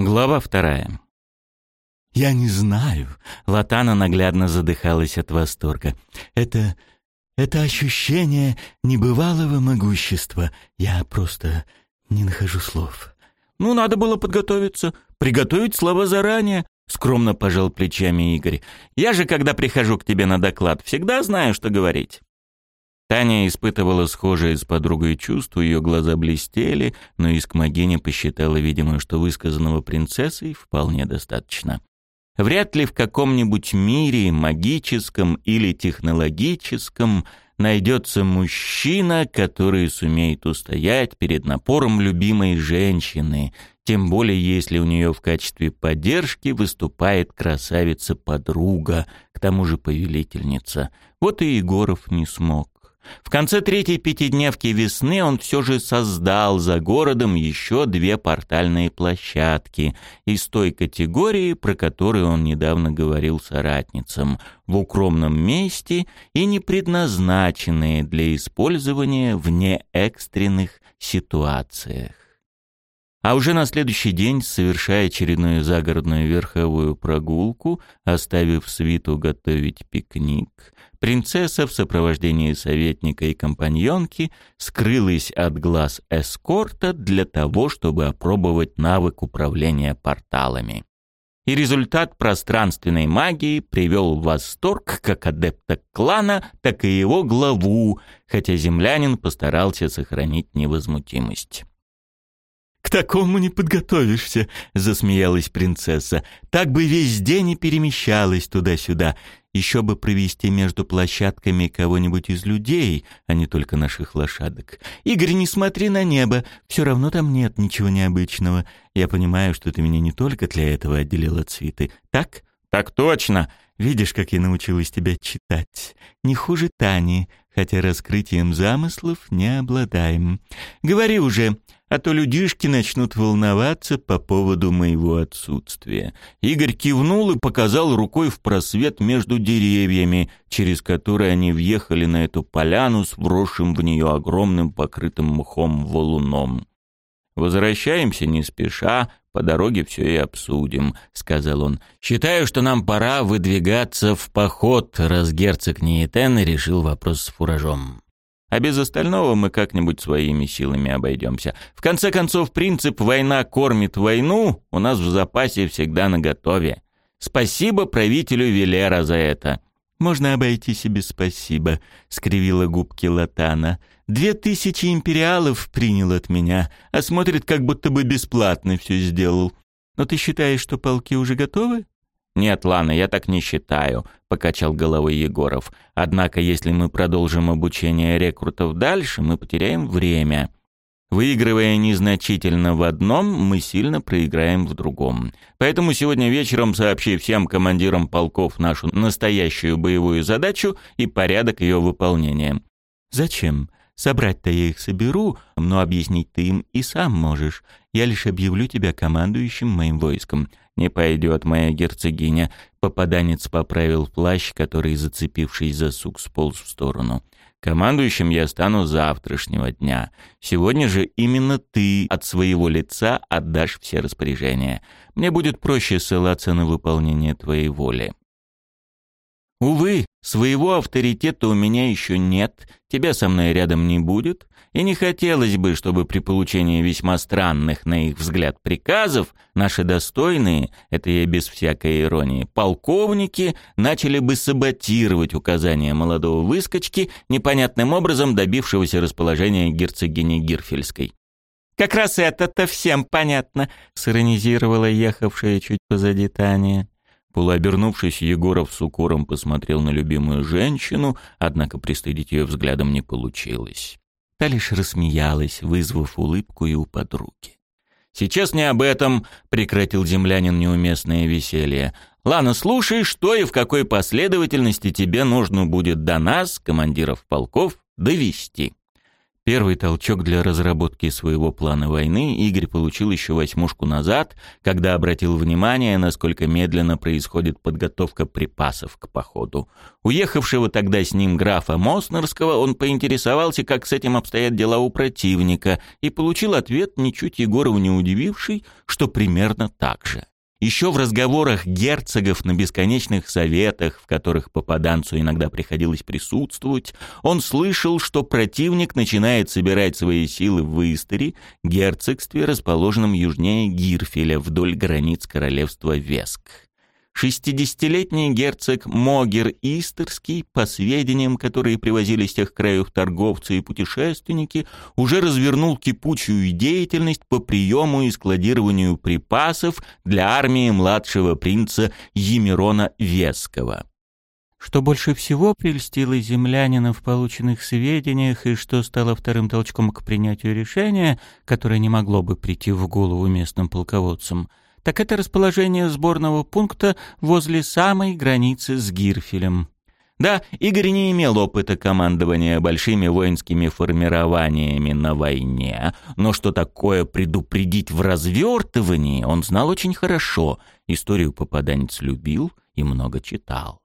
Глава вторая. «Я не знаю», — Латана наглядно задыхалась от восторга. «Это... это ощущение небывалого могущества. Я просто не нахожу слов». «Ну, надо было подготовиться, приготовить слова заранее», — скромно пожал плечами Игорь. «Я же, когда прихожу к тебе на доклад, всегда знаю, что говорить». Таня испытывала схожее с подругой чувство, ее глаза блестели, но Искмогиня посчитала, видимо, что высказанного принцессой вполне достаточно. Вряд ли в каком-нибудь мире, магическом или технологическом, найдется мужчина, который сумеет устоять перед напором любимой женщины, тем более если у нее в качестве поддержки выступает красавица-подруга, к тому же повелительница. Вот и Егоров не смог. В конце третьей пятидневки весны он все же создал за городом еще две портальные площадки из той категории, про которую он недавно говорил соратницам, в укромном месте и не предназначенные для использования в неэкстренных ситуациях. А уже на следующий день, совершая очередную загородную верховую прогулку, оставив свиту готовить пикник, принцесса в сопровождении советника и компаньонки скрылась от глаз эскорта для того, чтобы опробовать навык управления порталами. И результат пространственной магии привел в восторг как адепта клана, так и его главу, хотя землянин постарался сохранить невозмутимость. «К такому не подготовишься», — засмеялась принцесса. «Так бы весь день и перемещалась туда-сюда. Еще бы провести между площадками кого-нибудь из людей, а не только наших лошадок. Игорь, не смотри на небо, все равно там нет ничего необычного. Я понимаю, что ты меня не только для этого отделил от свиты. Так? Так точно. Видишь, как я научилась тебя читать. Не хуже Тани, хотя раскрытием замыслов не обладаем. Говори уже, а то людишки начнут волноваться по поводу моего отсутствия. Игорь кивнул и показал рукой в просвет между деревьями, через который они въехали на эту поляну с вросшим в нее огромным покрытым мхом валуном. «Возвращаемся не спеша, по дороге все и обсудим», — сказал он. «Считаю, что нам пора выдвигаться в поход», раз герцог Ниетен решил вопрос с фуражом. А без остального мы как-нибудь своими силами обойдемся. В конце концов, принцип «война кормит войну» у нас в запасе всегда наготове. Спасибо правителю Велера за это. «Можно обойтись и без спасибо», — скривила губки Латана. «Две тысячи империалов принял от меня, а смотрит, как будто бы бесплатно все сделал. Но ты считаешь, что полки уже готовы?» «Нет, Лана, я так не считаю», — покачал головой Егоров. «Однако, если мы продолжим обучение рекрутов дальше, мы потеряем время. Выигрывая незначительно в одном, мы сильно проиграем в другом. Поэтому сегодня вечером сообщи всем командирам полков нашу настоящую боевую задачу и порядок ее выполнения». «Зачем? Собрать-то я их соберу, но объяснить ты им и сам можешь. Я лишь объявлю тебя командующим моим войском. «Не пойдет, моя герцогиня», — попаданец поправил плащ, который, зацепившись за сук, сполз в сторону. «Командующим я стану завтрашнего дня. Сегодня же именно ты от своего лица отдашь все распоряжения. Мне будет проще ссылаться на выполнение твоей воли». «Увы, своего авторитета у меня еще нет, тебя со мной рядом не будет, и не хотелось бы, чтобы при получении весьма странных, на их взгляд, приказов наши достойные, это я без всякой иронии, полковники начали бы саботировать указания молодого выскочки, непонятным образом добившегося расположения герцогини Гирфельской. «Как раз это-то всем понятно», — сиронизировала ехавшая чуть позади Таня. Полуобернувшись, Егоров с укором посмотрел на любимую женщину, однако пристыдить ее взглядом не получилось. Та лишь рассмеялась, вызвав улыбку и у подруги. «Сейчас не об этом», — прекратил землянин неуместное веселье. «Ладно, слушай, что и в какой последовательности тебе нужно будет до нас, командиров полков, довести». Первый толчок для разработки своего плана войны Игорь получил еще восьмушку назад, когда обратил внимание, насколько медленно происходит подготовка припасов к походу. Уехавшего тогда с ним графа Моснерского он поинтересовался, как с этим обстоят дела у противника, и получил ответ, ничуть Егорову не удививший, что примерно так же. Еще в разговорах герцогов на бесконечных советах, в которых попаданцу иногда приходилось присутствовать, он слышал, что противник начинает собирать свои силы в Истере, герцогстве, расположенном южнее Гирфеля, вдоль границ королевства Веск. Шестидесятилетний герцог Могер Истерский, по сведениям, которые привозили с тех краев торговцы и путешественники, уже развернул кипучую деятельность по приему и складированию припасов для армии младшего принца Емирона Веского. Что больше всего прельстило землянина в полученных сведениях и что стало вторым толчком к принятию решения, которое не могло бы прийти в голову местным полководцам – так это расположение сборного пункта возле самой границы с Гирфелем. Да, Игорь не имел опыта командования большими воинскими формированиями на войне, но что такое предупредить в развертывании, он знал очень хорошо. Историю попаданец любил и много читал.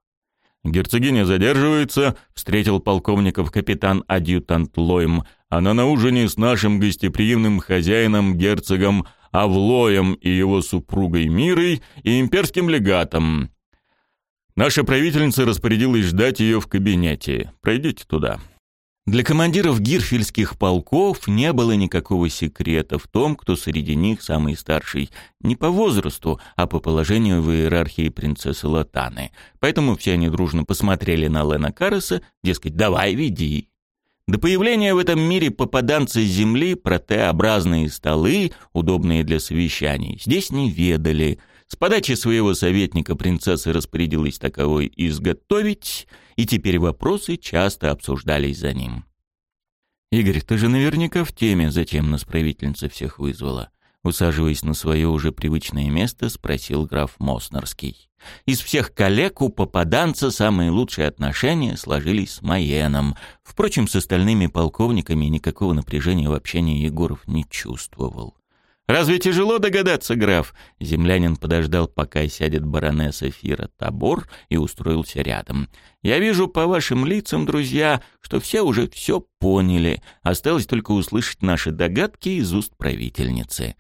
«Герцогиня задерживается», — встретил полковников капитан-адъютант Лойм. «Она на ужине с нашим гостеприимным хозяином, герцогом Авлоем и его супругой Мирой и имперским легатом. Наша правительница распорядилась ждать ее в кабинете. Пройдите туда. Для командиров гирфельских полков не было никакого секрета в том, кто среди них самый старший. Не по возрасту, а по положению в иерархии принцессы Латаны. Поэтому все они дружно посмотрели на Лена Карреса, дескать, давай, веди. До появления в этом мире попаданцы Земли про Т-образные столы, удобные для совещаний, здесь не ведали. С подачи своего советника принцесса распорядилась таковой изготовить, и теперь вопросы часто обсуждались за ним. «Игорь, ты же наверняка в теме, зачем нас правительница всех вызвала?» Усаживаясь на свое уже привычное место, спросил граф Моснерский. Из всех коллег у попаданца самые лучшие отношения сложились с Маеном. Впрочем, с остальными полковниками никакого напряжения в общении Егоров не чувствовал. «Разве тяжело догадаться, граф?» Землянин подождал, пока сядет баронесса Фира Табор и устроился рядом. «Я вижу по вашим лицам, друзья, что все уже все поняли. Осталось только услышать наши догадки из уст правительницы».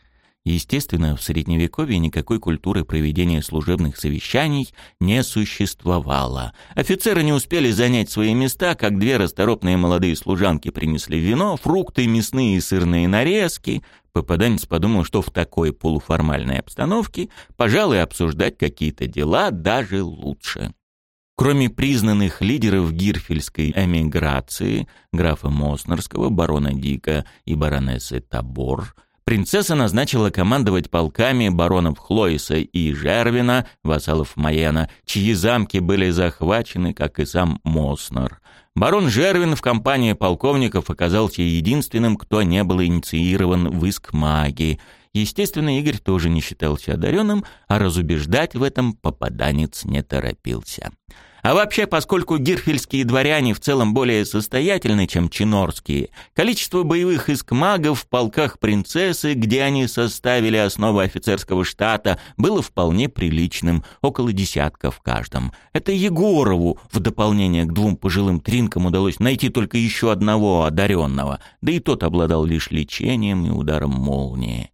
Естественно, в Средневековье никакой культуры проведения служебных совещаний не существовало. Офицеры не успели занять свои места, как две расторопные молодые служанки принесли вино, фрукты, мясные и сырные нарезки. Попаданец подумал, что в такой полуформальной обстановке, пожалуй, обсуждать какие-то дела даже лучше. Кроме признанных лидеров гирфельской эмиграции, графа Моснерского, барона Дика и баронессы Табор, принцесса назначила командовать полками баронов Хлоиса и Жервина, вассалов Маена, чьи замки были захвачены, как и сам Моснер. Барон Жервин в компании полковников оказался единственным, кто не был инициирован в иск магии. Естественно, Игорь тоже не считался одаренным, а разубеждать в этом попаданец не торопился. А вообще, поскольку гирфельские дворяне в целом более состоятельны, чем чинорские, количество боевых искмагов в полках принцессы, где они составили основу офицерского штата, было вполне приличным, около десятка в каждом. Это Егорову в дополнение к двум пожилым тринкам удалось найти только еще одного одаренного, да и тот обладал лишь лечением и ударом молнии.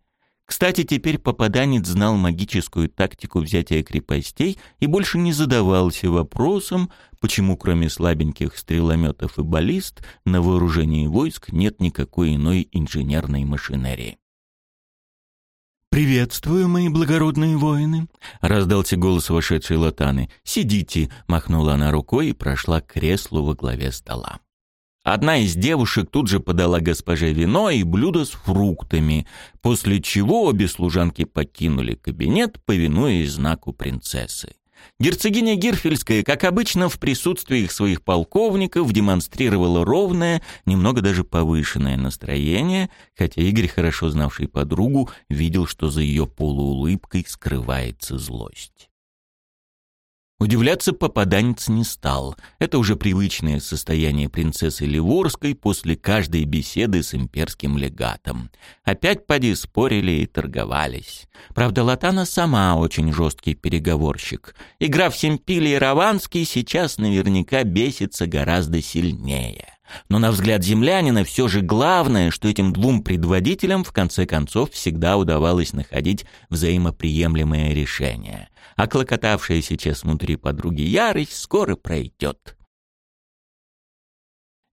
Кстати, теперь попаданец знал магическую тактику взятия крепостей и больше не задавался вопросом, почему кроме слабеньких стрелометов и баллист на вооружении войск нет никакой иной инженерной машинерии. «Приветствую, мои благородные воины!» — раздался голос вошедшей Латаны. «Сидите!» — махнула она рукой и прошла к креслу во главе стола. Одна из девушек тут же подала госпоже вино и блюдо с фруктами, после чего обе служанки покинули кабинет, повинуясь знаку принцессы. Герцогиня Гирфельская, как обычно, в присутствии своих полковников демонстрировала ровное, немного даже повышенное настроение, хотя Игорь, хорошо знавший подругу, видел, что за ее полуулыбкой скрывается злость. Удивляться попаданец не стал. Это уже привычное состояние принцессы Ливорской после каждой беседы с имперским легатом. Опять поди спорили и торговались. Правда, Латана сама очень жесткий переговорщик. И граф Семпилий Раванский сейчас наверняка бесится гораздо сильнее. Но на взгляд землянина все же главное, что этим двум предводителям в конце концов всегда удавалось находить взаимоприемлемое решение. А клокотавшая сейчас внутри подруги ярость скоро пройдет.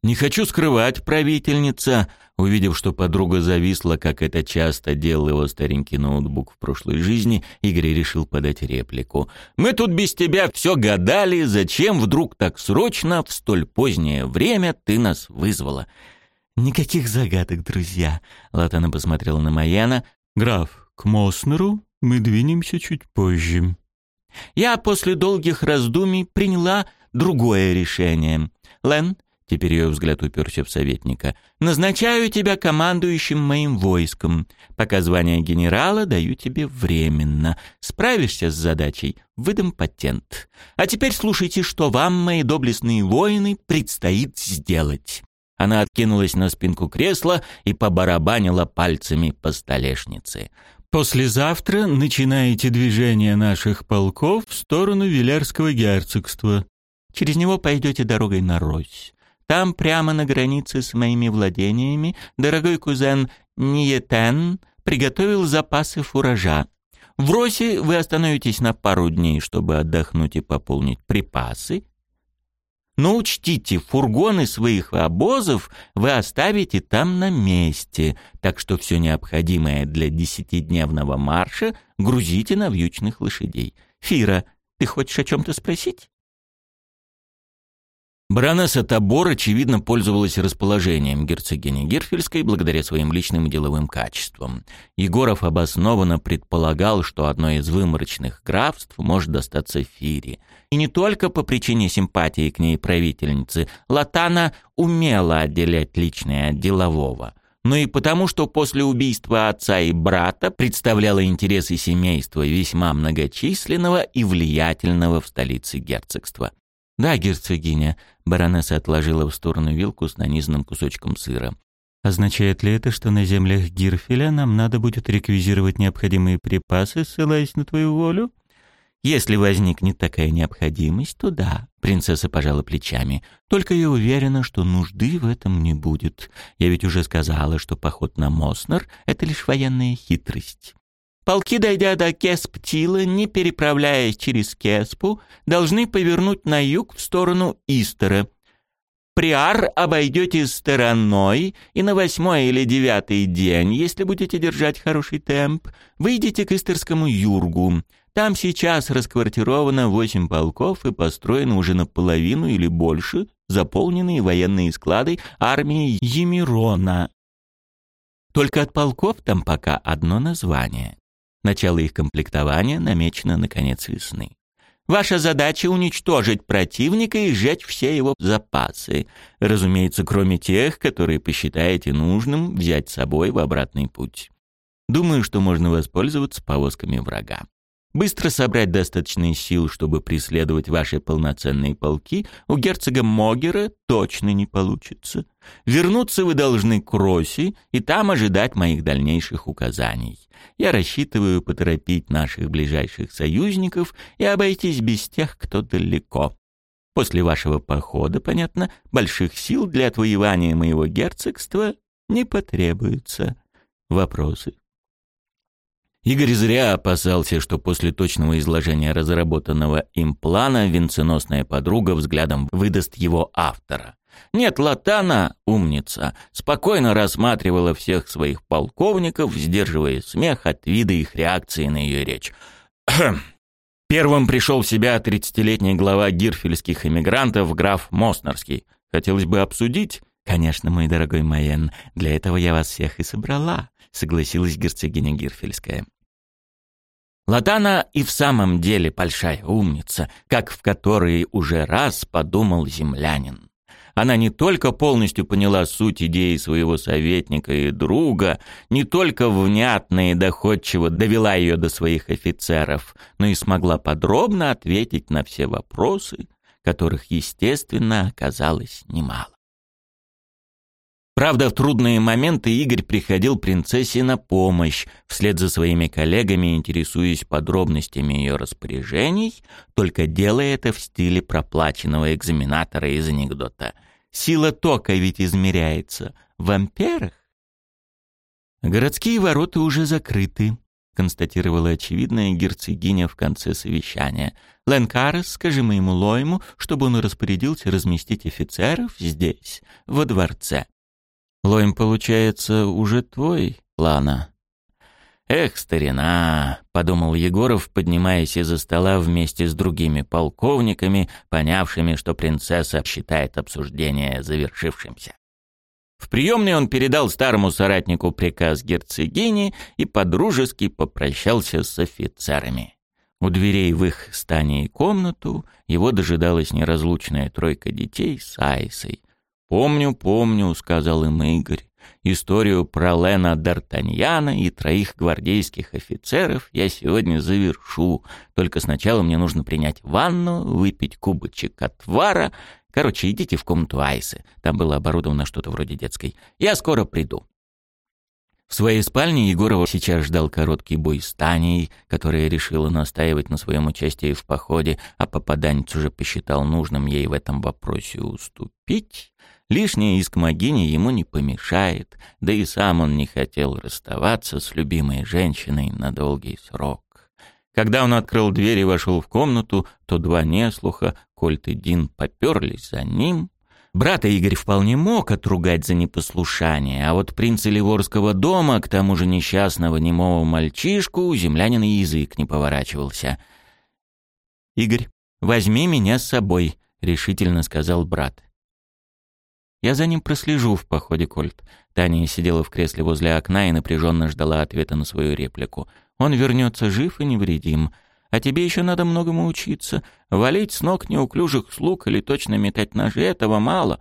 «Не хочу скрывать, правительница», увидев, что подруга зависла, как это часто делал его старенький ноутбук в прошлой жизни, Игорь решил подать реплику. «Мы тут без тебя все гадали, зачем вдруг так срочно, в столь позднее время ты нас вызвала?» «Никаких загадок, друзья», — Латана посмотрела на Маяна. «Граф, к Моснеру мы двинемся чуть позже». «Я после долгих раздумий приняла другое решение. Лен, Теперь ее взгляд уперся в советника. «Назначаю тебя командующим моим войском. Пока звание генерала даю тебе временно. Справишься с задачей — выдам патент. А теперь слушайте, что вам, мои доблестные воины, предстоит сделать». Она откинулась на спинку кресла и побарабанила пальцами по столешнице. «Послезавтра начинаете движение наших полков в сторону Вилярского герцогства. Через него пойдете дорогой на Рось. Там, прямо на границе с моими владениями, дорогой кузен Ниетен приготовил запасы фуража. В Росе вы остановитесь на пару дней, чтобы отдохнуть и пополнить припасы. Но учтите, фургоны своих обозов вы оставите там на месте, так что все необходимое для десятидневного марша грузите на вьючных лошадей. Фира, ты хочешь о чем-то спросить? Баронесса Табор, очевидно, пользовалась расположением герцогини Герфельской благодаря своим личным и деловым качествам. Егоров обоснованно предполагал, что одно из выморочных графств может достаться Фире. И не только по причине симпатии к ней правительницы, Латана умела отделять личное от делового но и потому, что после убийства отца и брата представляла интересы семейства весьма многочисленного и влиятельного в столице герцогства. «Да, герцогиня», — баронесса отложила в сторону вилку с нанизанным кусочком сыра. «Означает ли это, что на землях Гирфеля нам надо будет реквизировать необходимые припасы, ссылаясь на твою волю?» «Если возникнет такая необходимость, то да», — принцесса пожала плечами. «Только я уверена, что нужды в этом не будет. Я ведь уже сказала, что поход на Моснер — это лишь военная хитрость. Полки, дойдя до Кесптила, не переправляясь через Кеспу, должны повернуть на юг в сторону Истера. Приар обойдете стороной, и на восьмой или девятый день, если будете держать хороший темп, выйдете к Истерскому юргу. Там сейчас расквартировано восемь полков и построено уже наполовину или больше заполненные военные склады армии Емирона. Только от полков там пока одно название. Начало их комплектования намечено на конец весны. Ваша задача — уничтожить противника и сжечь все его запасы. Разумеется, кроме тех, которые посчитаете нужным взять с собой в обратный путь. Думаю, что можно воспользоваться повозками врага. Быстро собрать достаточные сил, чтобы преследовать ваши полноценные полки, у герцога Могера точно не получится. Вернуться вы должны к Роси и там ожидать моих дальнейших указаний. Я рассчитываю поторопить наших ближайших союзников и обойтись без тех, кто далеко. После вашего похода, понятно, больших сил для отвоевания моего герцогства не потребуется. Вопросы? Игорь зря опасался, что после точного изложения разработанного им плана венценосная подруга взглядом выдаст его автора. Нет, Латана, умница, спокойно рассматривала всех своих полковников, сдерживая смех от вида их реакции на ее речь. Первым пришел в себя тридцатилетний глава гирфельских эмигрантов граф Моснерский. Хотелось бы обсудить... «Конечно, мой дорогой Майен, для этого я вас всех и собрала», — согласилась герцогиня Гирфельская. Латана и в самом деле большая умница, как в которой уже раз подумал землянин. Она не только полностью поняла суть идеи своего советника и друга, не только внятно и доходчиво довела ее до своих офицеров, но и смогла подробно ответить на все вопросы, которых, естественно, оказалось немало. Правда, в трудные моменты Игорь приходил принцессе на помощь, вслед за своими коллегами интересуясь подробностями ее распоряжений, только делая это в стиле проплаченного экзаменатора из анекдота. Сила тока ведь измеряется в амперах. «Городские ворота уже закрыты», — констатировала очевидная герцогиня в конце совещания. «Ленкарес, скажи моему Лойму, чтобы он распорядился разместить офицеров здесь, во дворце». Лойм, получается, уже твой, Лана. Эх, старина, подумал Егоров, поднимаясь из-за стола вместе с другими полковниками, понявшими, что принцесса считает обсуждение завершившимся. В приемной он передал старому соратнику приказ герцогини и подружески попрощался с офицерами. У дверей в их стане и комнату его дожидалась неразлучная тройка детей с Айсой, «Помню, помню», — сказал им Игорь. «Историю про Лена Д'Артаньяна и троих гвардейских офицеров я сегодня завершу. Только сначала мне нужно принять ванну, выпить кубочек отвара. Короче, идите в комнату Айсы. Там было оборудовано что-то вроде детской. Я скоро приду». В своей спальне Егорова сейчас ждал короткий бой с Таней, которая решила настаивать на своем участии в походе, а попаданец уже посчитал нужным ей в этом вопросе уступить. Лишняя иск могини ему не помешает, да и сам он не хотел расставаться с любимой женщиной на долгий срок. Когда он открыл дверь и вошел в комнату, то два неслуха, Кольт и Дин, поперлись за ним. Брата Игорь вполне мог отругать за непослушание, а вот принца Ливорского дома, к тому же несчастного немого мальчишку, у землянина язык не поворачивался. «Игорь, возьми меня с собой», — решительно сказал брат. Я за ним прослежу в походе, Кольт. Таня сидела в кресле возле окна и напряженно ждала ответа на свою реплику. Он вернется жив и невредим. А тебе еще надо многому учиться. Валить с ног неуклюжих слуг или точно метать ножи — этого мало.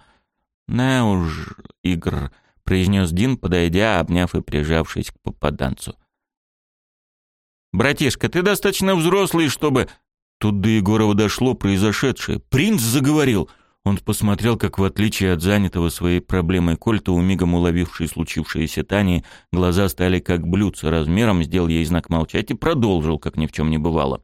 «На уж, Игр», — произнес Дин, подойдя, обняв и прижавшись к попаданцу. «Братишка, ты достаточно взрослый, чтобы...» Тут до Егорова дошло произошедшее. «Принц заговорил!» Он посмотрел, как в отличие от занятого своей проблемой Кольта, у мигом уловившей случившееся Тани, глаза стали как блюдца размером, сделал ей знак молчать и продолжил, как ни в чем не бывало.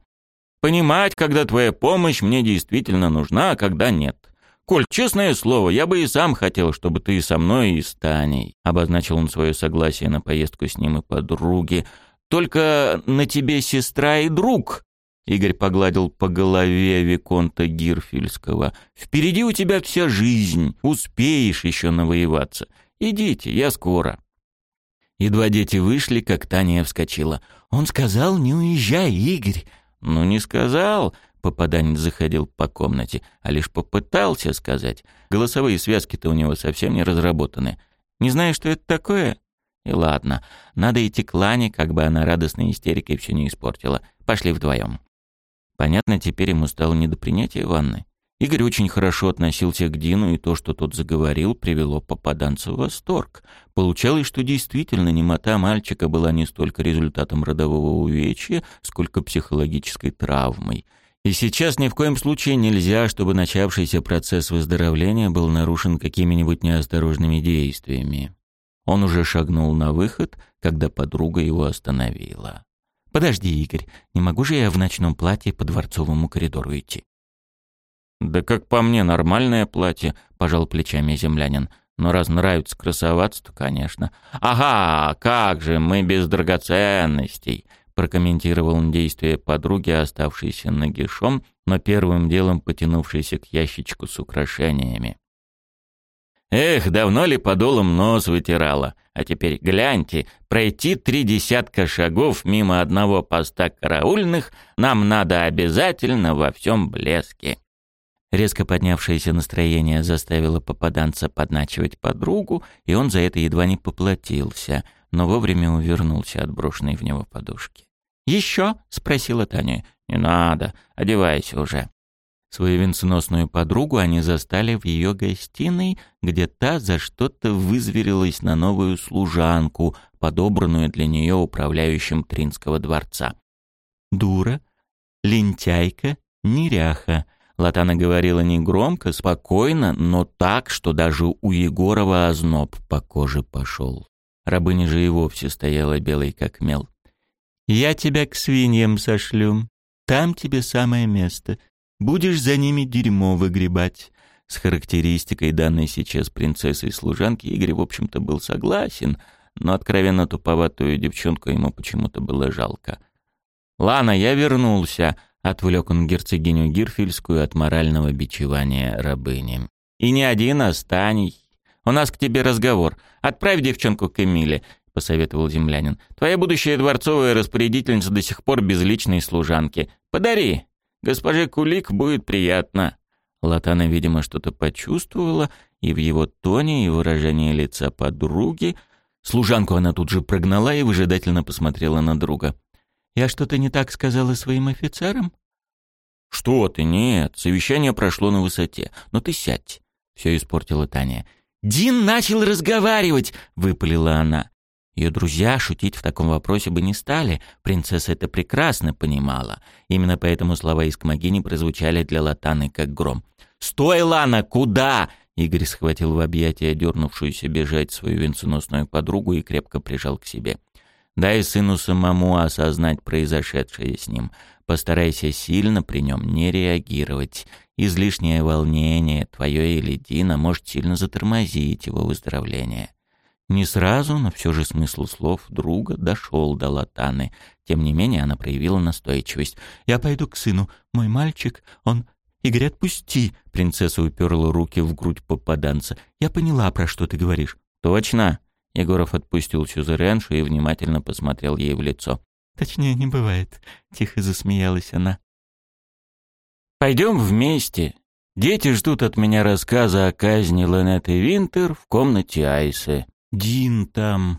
«Понимать, когда твоя помощь мне действительно нужна, а когда нет. Коль, честное слово, я бы и сам хотел, чтобы ты со мной и с Таней», обозначил он свое согласие на поездку с ним и подруги. «Только на тебе сестра и друг, Игорь погладил по голове Виконта Гирфельского. «Впереди у тебя вся жизнь. Успеешь еще навоеваться. Идите, я скоро». Едва дети вышли, как Таня вскочила. «Он сказал, не уезжай, Игорь». «Ну, не сказал», — попаданец заходил по комнате, а лишь попытался сказать. Голосовые связки-то у него совсем не разработаны. «Не знаешь, что это такое?» И ладно, надо идти к Лане, как бы она радостной истерикой все не испортила. Пошли вдвоем. Понятно, теперь ему стало не до принятия ванны. Игорь очень хорошо относился к Дину, и то, что тот заговорил, привело попаданца в восторг. Получалось, что действительно немота мальчика была не столько результатом родового увечья, сколько психологической травмой. И сейчас ни в коем случае нельзя, чтобы начавшийся процесс выздоровления был нарушен какими-нибудь неосторожными действиями. Он уже шагнул на выход, когда подруга его остановила. «Подожди, Игорь, не могу же я в ночном платье по дворцовому коридору идти?» «Да как по мне, нормальное платье», — пожал плечами землянин. «Но раз нравится красоваться, то, конечно». «Ага, как же, мы без драгоценностей», — прокомментировал он действие подруги, оставшейся нагишом, но первым делом потянувшейся к ящичку с украшениями. Эх, давно ли подолом нос вытирала. А теперь гляньте, пройти три десятка шагов мимо одного поста караульных нам надо обязательно во всем блеске. Резко поднявшееся настроение заставило попаданца подначивать подругу, и он за это едва не поплатился, но вовремя увернулся от брошенной в него подушки. «Еще?» — спросила Таня. «Не надо, одевайся уже». Свою венценосную подругу они застали в ее гостиной, где та за что-то вызверилась на новую служанку, подобранную для нее управляющим Тринского дворца. «Дура, лентяйка, неряха», Латана говорила негромко, спокойно, но так, что даже у Егорова озноб по коже пошел. Рабыня же и вовсе стояла белой как мел. «Я тебя к свиньям сошлю. Там тебе самое место. Будешь за ними дерьмо выгребать». С характеристикой, данной сейчас принцессой служанки, Игорь, в общем-то, был согласен, но откровенно туповатую девчонку ему почему-то было жалко. «Лана, я вернулся», — отвлек он герцогиню Гирфельскую от морального бичевания рабыни. «И не один, а с. У нас к тебе разговор. Отправь девчонку к Эмиле», — посоветовал землянин. «Твоя будущая дворцовая распорядительница до сих пор без личной служанки. Подари. Госпоже Кулик будет приятно». Латана, видимо, что-то почувствовала, и в его тоне и выражении лица подруги служанку она тут же прогнала и выжидательно посмотрела на друга. «Я что-то не так сказала своим офицерам?» «Что ты, нет, совещание прошло на высоте. Но ты сядь», — все испортила Таня. «Дин начал разговаривать!» — выпалила она. Ее друзья шутить в таком вопросе бы не стали, принцесса это прекрасно понимала. Именно поэтому слова из Кмагини прозвучали для Латаны как гром. «Стой, Лана, куда?» Игорь схватил в объятия дернувшуюся бежать свою венценосную подругу и крепко прижал к себе. «Дай сыну самому осознать произошедшее с ним. Постарайся сильно при нем не реагировать. Излишнее волнение, твое или Дина, может сильно затормозить его выздоровление». Не сразу, но все же смысл слов друга дошел до Латаны. Тем не менее, она проявила настойчивость. «Я пойду к сыну. Мой мальчик, он...» «Игорь, отпусти!» — принцесса уперла руки в грудь попаданца. «Я поняла, про что ты говоришь». «Точно!» — Егоров отпустил Сюзереншу и внимательно посмотрел ей в лицо. «Точнее, не бывает», — тихо засмеялась она. «Пойдем вместе. Дети ждут от меня рассказа о казни Ланеты Винтер в комнате Айсы». Дин там.